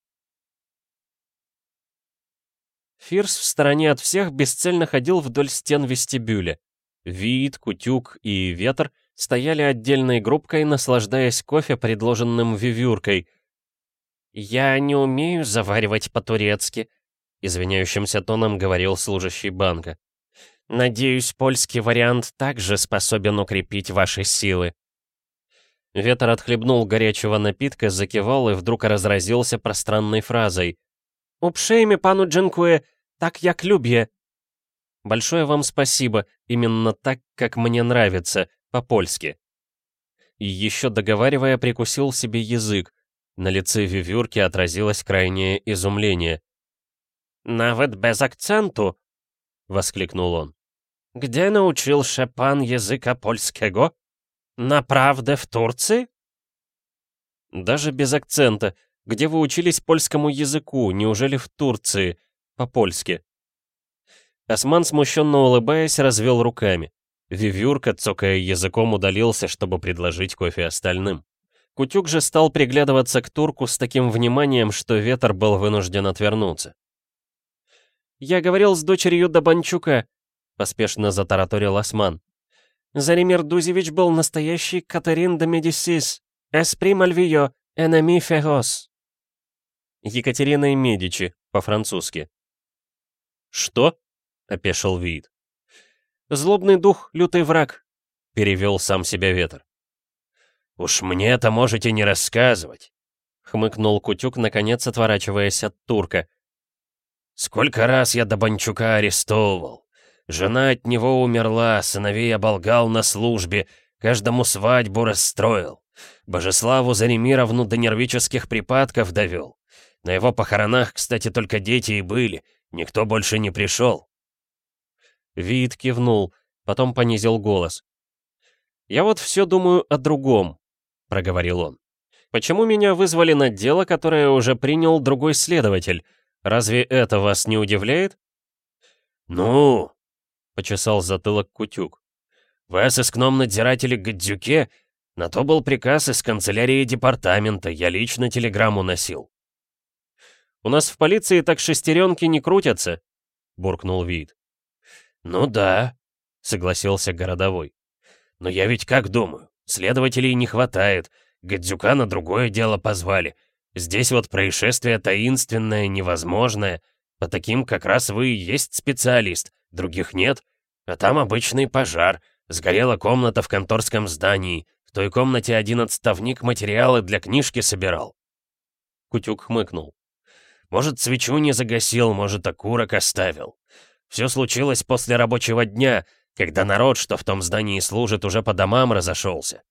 Фирс в стороне от всех бесцельно ходил вдоль стен вестибюля. Вид, Кутюк и Ветер стояли отдельной группкой, наслаждаясь кофе, предложенным вивюркой. «Я не умею заваривать по-турецки», — извиняющимся тоном говорил служащий банка. «Надеюсь, польский вариант также способен укрепить ваши силы». Ветер отхлебнул горячего напитка, закивал и вдруг разразился пространной фразой. «Упшейме пану Дженкуэ, так як любе». «Большое вам спасибо, именно так, как мне нравится, по-польски». И еще договаривая, прикусил себе язык. На лице Вивюрки отразилось крайнее изумление. «Навет без акценту!» — воскликнул он. «Где научил Шепан языка польского?» «Направде в Турции?» «Даже без акцента. Где вы учились польскому языку? Неужели в Турции? По-польски?» Осман, смущенно улыбаясь, развел руками. Вивюрка, цокая языком, удалился, чтобы предложить кофе остальным. Кутюк же стал приглядываться к турку с таким вниманием, что ветер был вынужден отвернуться. «Я говорил с дочерью Добанчука», — поспешно затараторил Осман. Заремир Дузевич был настоящий Catherine de Médicis, esprit malveillant, ennemi féroce. Екатерина Медичи, по-французски. «Что?» — опешил Вит. «Злобный дух, лютый враг», — перевел сам себя ветер. «Уж мне это можете не рассказывать», — хмыкнул Кутюк, наконец отворачиваясь от турка. «Сколько раз я Добанчука арестовывал. Жена от него умерла, сыновей оболгал на службе, каждому свадьбу расстроил. Божеславу Заремировну до нервических припадков довел. На его похоронах, кстати, только дети и были, никто больше не пришел. Вид кивнул, потом понизил голос. «Я вот все думаю о другом», — проговорил он. «Почему меня вызвали на дело, которое уже принял другой следователь? Разве это вас не удивляет?» «Ну, — почесал затылок Кутюк. «Вы о сыскном надзирателе Гадзюке? На то был приказ из канцелярии департамента, я лично телеграмму носил». «У нас в полиции так шестеренки не крутятся», — буркнул Вид. «Ну да», — согласился городовой. «Но я ведь как думаю, следователей не хватает, Гадзюка на другое дело позвали. Здесь вот происшествие таинственное, невозможное. По таким как раз вы и есть специалист других нет. А там обычный пожар. Сгорела комната в конторском здании. В той комнате один отставник материалы для книжки собирал. Кутюк хмыкнул. Может, свечу не загасил, может, окурок оставил. Все случилось после рабочего дня, когда народ, что в том здании служит, уже по домам разошелся.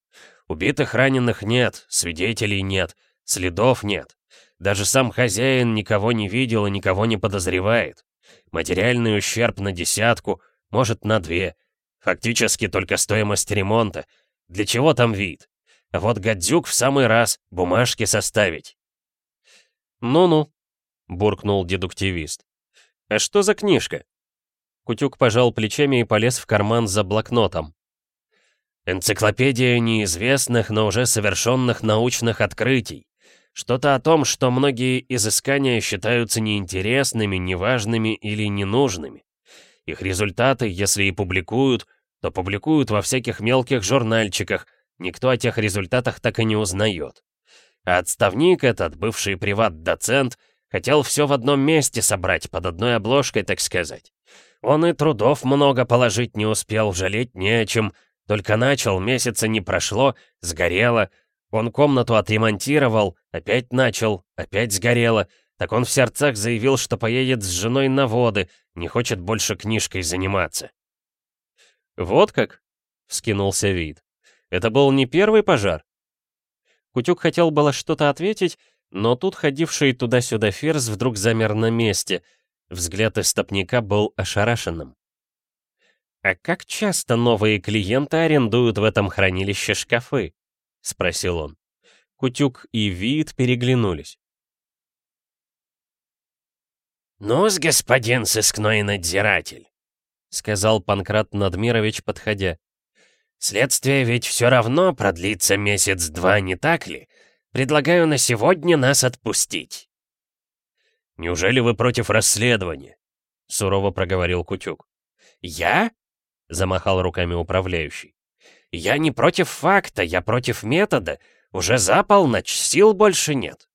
Убитых, раненых нет, свидетелей нет, следов нет. Даже сам хозяин никого не видел и никого не подозревает. Материальный ущерб на десятку, может, на две. Фактически только стоимость ремонта. Для чего там вид? А вот гадюк в самый раз бумажки составить. «Ну-ну», — буркнул дедуктивист. «А что за книжка?» Кутюк пожал плечами и полез в карман за блокнотом. «Энциклопедия неизвестных, но уже совершенных научных открытий. Что-то о том, что многие изыскания считаются неинтересными, неважными или ненужными. Их результаты, если и публикуют, то публикуют во всяких мелких журнальчиках, никто о тех результатах так и не узнает. А отставник этот, бывший приват-доцент, хотел все в одном месте собрать, под одной обложкой, так сказать. Он и трудов много положить не успел, жалеть не о чем, только начал, месяца не прошло, сгорело, он комнату отремонтировал, опять начал, опять сгорело. Так он в сердцах заявил, что поедет с женой на воды, не хочет больше книжкой заниматься. «Вот как?» — вскинулся вид. «Это был не первый пожар?» Кутюк хотел было что-то ответить, но тут ходивший туда-сюда ферзь вдруг замер на месте. Взгляд истопника был ошарашенным. «А как часто новые клиенты арендуют в этом хранилище шкафы?» — спросил он. Кутюк и Вид переглянулись. «Ну-с, господин сыскной надзиратель», — сказал Панкрат Надмирович, подходя. «Следствие ведь все равно продлится месяц-два, не так ли? Предлагаю на сегодня нас отпустить». «Неужели вы против расследования?» — сурово проговорил Кутюк. «Я?» — замахал руками управляющий. Я не против факта, я против метода. Уже за полночь, сил больше нет».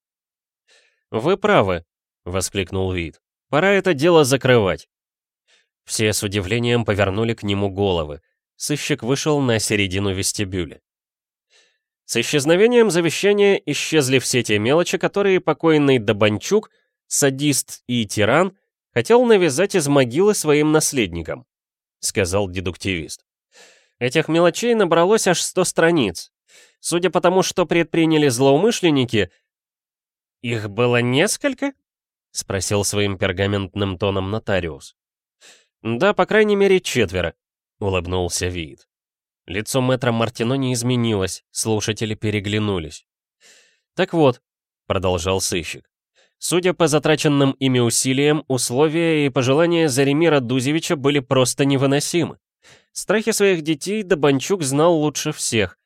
«Вы правы», — воскликнул Вид. «Пора это дело закрывать». Все с удивлением повернули к нему головы. Сыщик вышел на середину вестибюля. С исчезновением завещания исчезли все те мелочи, которые покойный Добанчук, садист и тиран, хотел навязать из могилы своим наследникам, сказал дедуктивист. Этих мелочей набралось аж сто страниц. Судя по тому, что предприняли злоумышленники... «Их было несколько?» — спросил своим пергаментным тоном нотариус. «Да, по крайней мере, четверо», — улыбнулся Вид. Лицо мэтра Мартино не изменилось, слушатели переглянулись. «Так вот», — продолжал сыщик, судя по затраченным ими усилиям, условия и пожелания Заремира Дузевича были просто невыносимы. Страхи своих детей Добанчук знал лучше всех.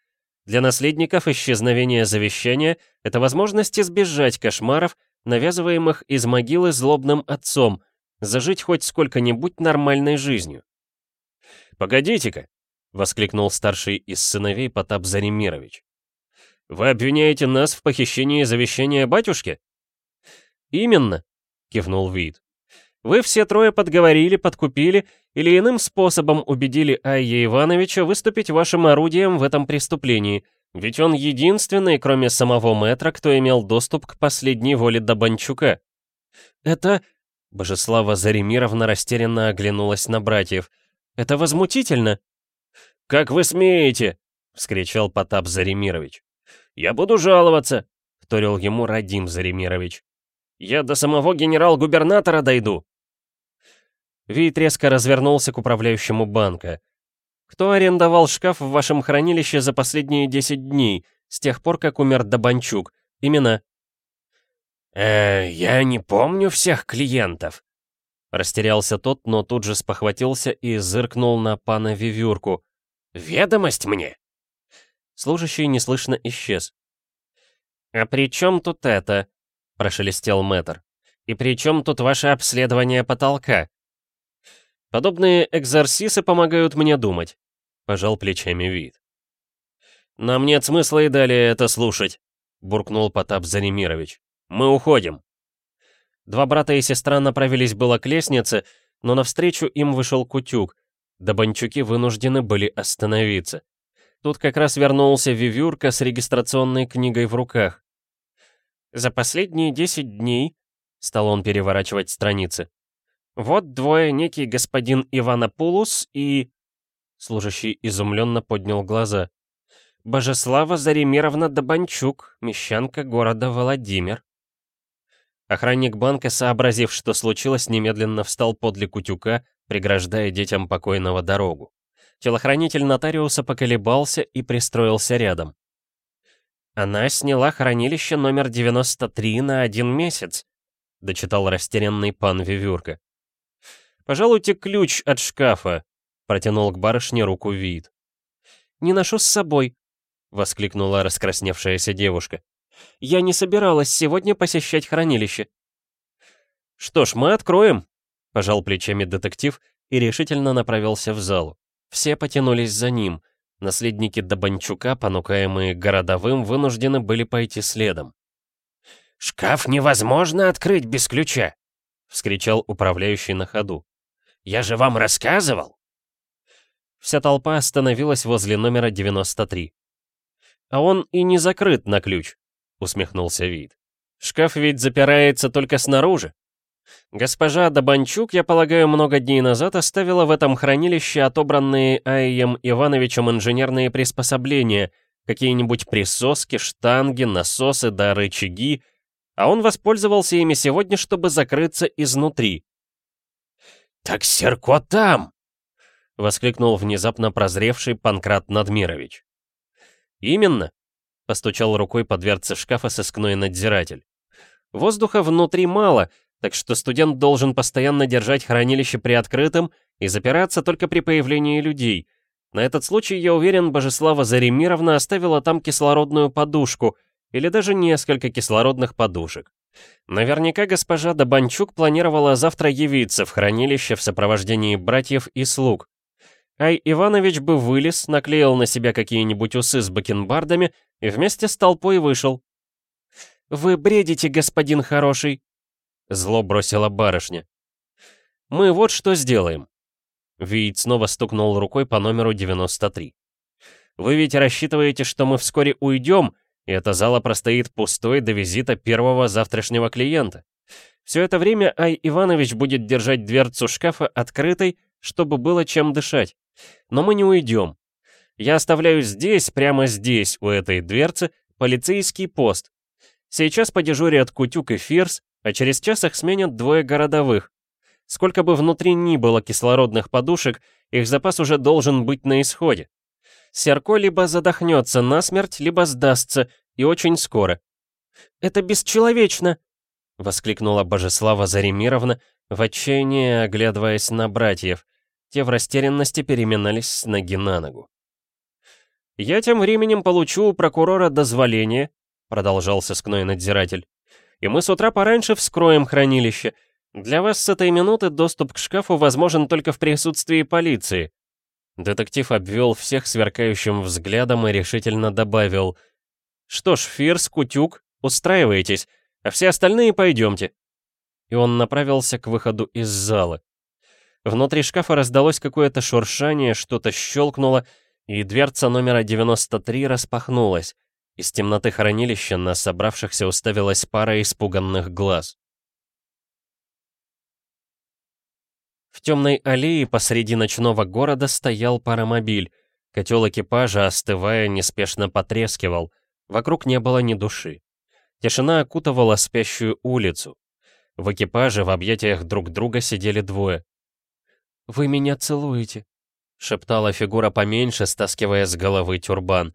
Для наследников исчезновение завещания — это возможность избежать кошмаров, навязываемых из могилы злобным отцом, зажить хоть сколько-нибудь нормальной жизнью. «Погодите-ка!» — воскликнул старший из сыновей Потап Заремирович. «Вы обвиняете нас в похищении завещания батюшки?» «Именно», — кивнул Вид. «Вы все трое подговорили, подкупили или иным способом убедили Айя Ивановича выступить вашим орудием в этом преступлении, ведь он единственный, кроме самого мэтра, кто имел доступ к последней воле Добанчука. Это... Божеслава Заремировна растерянно оглянулась на братьев. «Это возмутительно!» «Как вы смеете!» — вскричал Потап Заремирович. «Я буду жаловаться!» — вторил ему Радим Заремирович. «Я до самого генерал-губернатора дойду!» Вит резко развернулся к управляющему банка. «Кто арендовал шкаф в вашем хранилище за последние 10 дней, с тех пор, как умер Добанчук? Имена?» «Э, я не помню всех клиентов». Растерялся тот, но тут же спохватился и зыркнул на пана Вивюрку. «Ведомость мне!» Служащий неслышно исчез. «А при чем тут это?» — прошелестел мэтр. «И при чем тут ваше обследование потолка?» «Подобные экзорсисы помогают мне думать», — пожал плечами вид. «Нам нет смысла и далее это слушать», — буркнул Потап Заремирович. Мы уходим!» Два брата и сестра направились было к лестнице, но навстречу им вышел Кутюк. Добанчуки вынуждены были остановиться. Тут как раз вернулся Вивюрка с регистрационной книгой в руках. «За последние десять дней», — стал он переворачивать страницы, «вот двое, некий господин Иванопулус и...» Служащий изумленно поднял глаза. «Божеслава Заремировна Добанчук, мещанка города Владимир». Охранник банка, сообразив, что случилось, немедленно встал подле Кутюка, преграждая детям покойного дорогу. Телохранитель нотариуса поколебался и пристроился рядом. «Она сняла хранилище номер 93 на один месяц», — дочитал растерянный пан Вивюрка. «Пожалуйте ключ от шкафа», — протянул к барышне руку вид. «Не ношу с собой», — воскликнула раскрасневшаяся девушка. Я не собиралась сегодня посещать хранилище». «Что ж, мы откроем», — пожал плечами детектив и решительно направился в залу. Все потянулись за ним. Наследники Добанчука, понукаемые городовым, вынуждены были пойти следом. «Шкаф невозможно открыть без ключа!» — вскричал управляющий на ходу. «Я же вам рассказывал!» Вся толпа остановилась возле номера 93. А он и не закрыт на ключ усмехнулся Вид. «Шкаф ведь запирается только снаружи. Госпожа Добанчук, я полагаю, много дней назад оставила в этом хранилище отобранные Айем Ивановичем инженерные приспособления, какие-нибудь присоски, штанги, насосы да рычаги, а он воспользовался ими сегодня, чтобы закрыться изнутри. «Так Серко там!» — воскликнул внезапно прозревший Панкрат Надмирович. «Именно», Постучал рукой по дверце шкафа сыскной надзиратель. Воздуха внутри мало, так что студент должен постоянно держать хранилище приоткрытым и запираться только при появлении людей. На этот случай, я уверен, Божеслава Заремировна оставила там кислородную подушку или даже несколько кислородных подушек. Наверняка госпожа Добанчук планировала завтра явиться в хранилище в сопровождении братьев и слуг. Ай Иванович бы вылез, наклеил на себя какие-нибудь усы с бакенбардами и вместе с толпой вышел. «Вы бредите, господин хороший!» Зло бросила барышня. «Мы вот что сделаем». Виит снова стукнул рукой по номеру 93. «Вы ведь рассчитываете, что мы вскоре уйдем, и эта зала простоит пустой до визита первого завтрашнего клиента. Все это время Ай Иванович будет держать дверцу шкафа открытой, чтобы было чем дышать. Но мы не уйдем. Я оставляю здесь, прямо здесь, у этой дверцы, полицейский пост. Сейчас подежурят Кутюк и Фирс, а через час их сменят двое городовых. Сколько бы внутри ни было кислородных подушек, их запас уже должен быть на исходе. Серко либо задохнется насмерть, либо сдастся, и очень скоро. «Это бесчеловечно!» — воскликнула Божеслава Заремировна, в отчаянии оглядываясь на братьев. Те в растерянности переминались с ноги на ногу. «Я тем временем получу у прокурора дозволение», — продолжал сыскной надзиратель. «И мы с утра пораньше вскроем хранилище. Для вас с этой минуты доступ к шкафу возможен только в присутствии полиции». Детектив обвел всех сверкающим взглядом и решительно добавил. «Что ж, Фирс, Кутюк, устраивайтесь, а все остальные пойдемте». И он направился к выходу из зала. Внутри шкафа раздалось какое-то шуршание, что-то щелкнуло, и дверца номера 93 распахнулась. Из темноты хранилища на собравшихся уставилась пара испуганных глаз. В темной аллее посреди ночного города стоял паромобиль. Котел экипажа, остывая, неспешно потрескивал. Вокруг не было ни души. Тишина окутывала спящую улицу. В экипаже в объятиях друг друга сидели двое. «Вы меня целуете», — шептала фигура поменьше, стаскивая с головы тюрбан.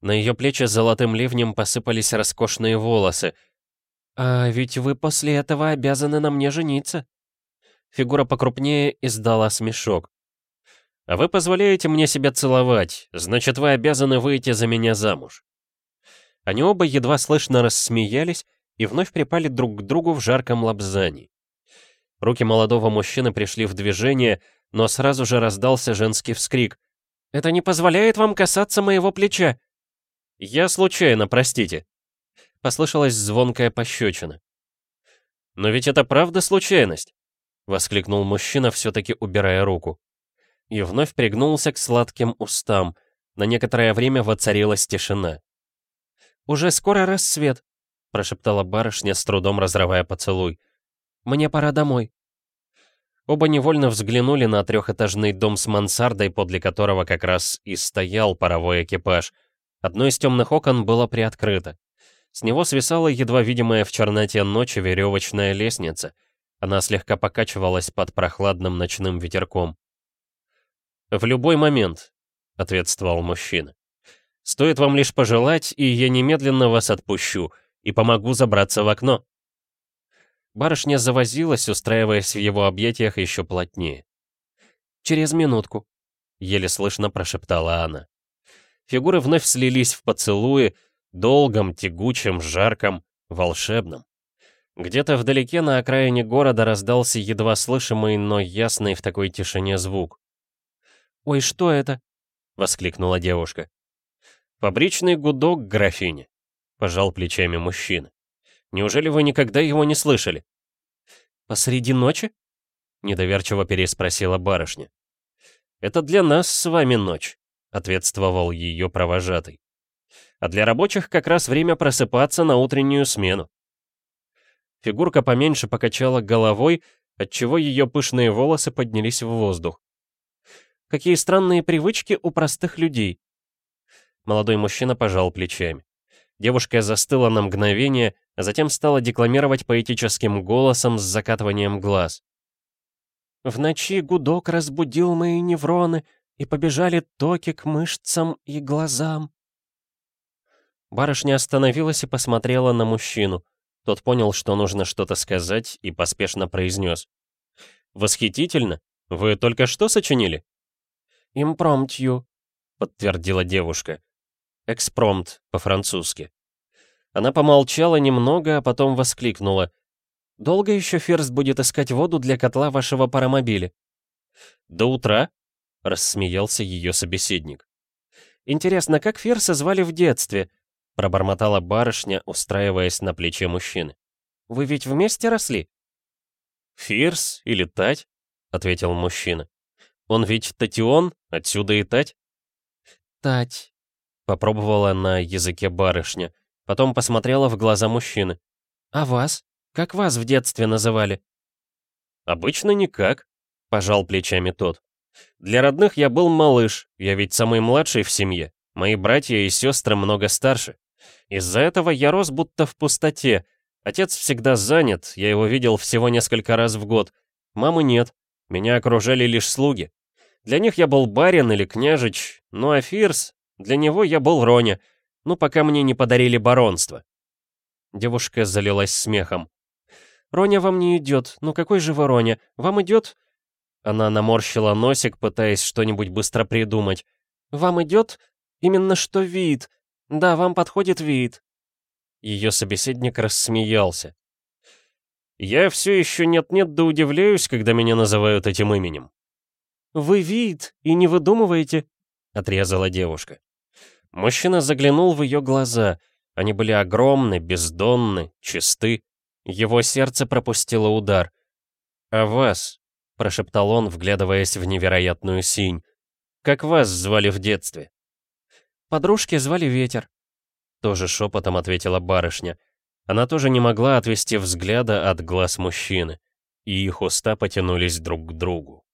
На ее плечи золотым ливнем посыпались роскошные волосы. «А ведь вы после этого обязаны на мне жениться». Фигура покрупнее издала смешок. «А вы позволяете мне себя целовать, значит, вы обязаны выйти за меня замуж». Они оба едва слышно рассмеялись и вновь припали друг к другу в жарком лапзании. Руки молодого мужчины пришли в движение, но сразу же раздался женский вскрик. «Это не позволяет вам касаться моего плеча!» «Я случайно, простите!» Послышалась звонкая пощечина. «Но ведь это правда случайность!» Воскликнул мужчина, все-таки убирая руку. И вновь пригнулся к сладким устам. На некоторое время воцарилась тишина. «Уже скоро рассвет», — прошептала барышня, с трудом разрывая поцелуй. «Мне пора домой». Оба невольно взглянули на трехэтажный дом с мансардой, подле которого как раз и стоял паровой экипаж. Одно из темных окон было приоткрыто. С него свисала едва видимая в черноте ночи веревочная лестница. Она слегка покачивалась под прохладным ночным ветерком. «В любой момент», — ответствовал мужчина. «Стоит вам лишь пожелать, и я немедленно вас отпущу, и помогу забраться в окно». Барышня завозилась, устраиваясь в его объятиях еще плотнее. «Через минутку», — еле слышно прошептала она. Фигуры вновь слились в поцелуе, долгом, тягучем, жарком, волшебном. Где-то вдалеке на окраине города раздался едва слышимый, но ясный в такой тишине звук. «Ой, что это?» — воскликнула девушка. «Фабричный гудок, графиня», — пожал плечами мужчина. Неужели вы никогда его не слышали?» «Посреди ночи?» — недоверчиво переспросила барышня. «Это для нас с вами ночь», — ответствовал ее провожатый. «А для рабочих как раз время просыпаться на утреннюю смену». Фигурка поменьше покачала головой, отчего ее пышные волосы поднялись в воздух. «Какие странные привычки у простых людей!» Молодой мужчина пожал плечами. Девушка застыла на мгновение, а затем стала декламировать поэтическим голосом с закатыванием глаз. «В ночи гудок разбудил мои невроны, и побежали токи к мышцам и глазам». Барышня остановилась и посмотрела на мужчину. Тот понял, что нужно что-то сказать, и поспешно произнес. «Восхитительно! Вы только что сочинили?» «Импромтью», — подтвердила девушка. «Экспромт» по-французски. Она помолчала немного, а потом воскликнула. «Долго еще Ферзь будет искать воду для котла вашего паромобиля?» «До утра?» — рассмеялся ее собеседник. «Интересно, как Фирса звали в детстве?» — пробормотала барышня, устраиваясь на плече мужчины. «Вы ведь вместе росли?» «Фирс или Тать?» — ответил мужчина. «Он ведь Татион, отсюда и Тать?» «Тать», — попробовала на языке барышня, потом посмотрела в глаза мужчины. «А вас? Как вас в детстве называли?» «Обычно никак», — пожал плечами тот. «Для родных я был малыш, я ведь самый младший в семье. Мои братья и сестры много старше. Из-за этого я рос будто в пустоте. Отец всегда занят, я его видел всего несколько раз в год. Мамы нет, меня окружали лишь слуги. Для них я был барин или княжич, ну а Фирс, для него я был Роня, ну пока мне не подарили баронство. Девушка залилась смехом. «Роня вам не идет. Ну какой же вы Роня? Вам идет...» Она наморщила носик, пытаясь что-нибудь быстро придумать. «Вам идет именно что вид. Да, вам подходит вид». Ее собеседник рассмеялся. «Я все еще нет-нет да удивляюсь, когда меня называют этим именем». «Вы вид и не выдумываете», — отрезала девушка. Мужчина заглянул в ее глаза. Они были огромны, бездонны, чисты. Его сердце пропустило удар. «А вас?» — прошептал он, вглядываясь в невероятную синь. «Как вас звали в детстве?» «Подружки звали Ветер», — тоже шепотом ответила барышня. Она тоже не могла отвести взгляда от глаз мужчины, и их уста потянулись друг к другу.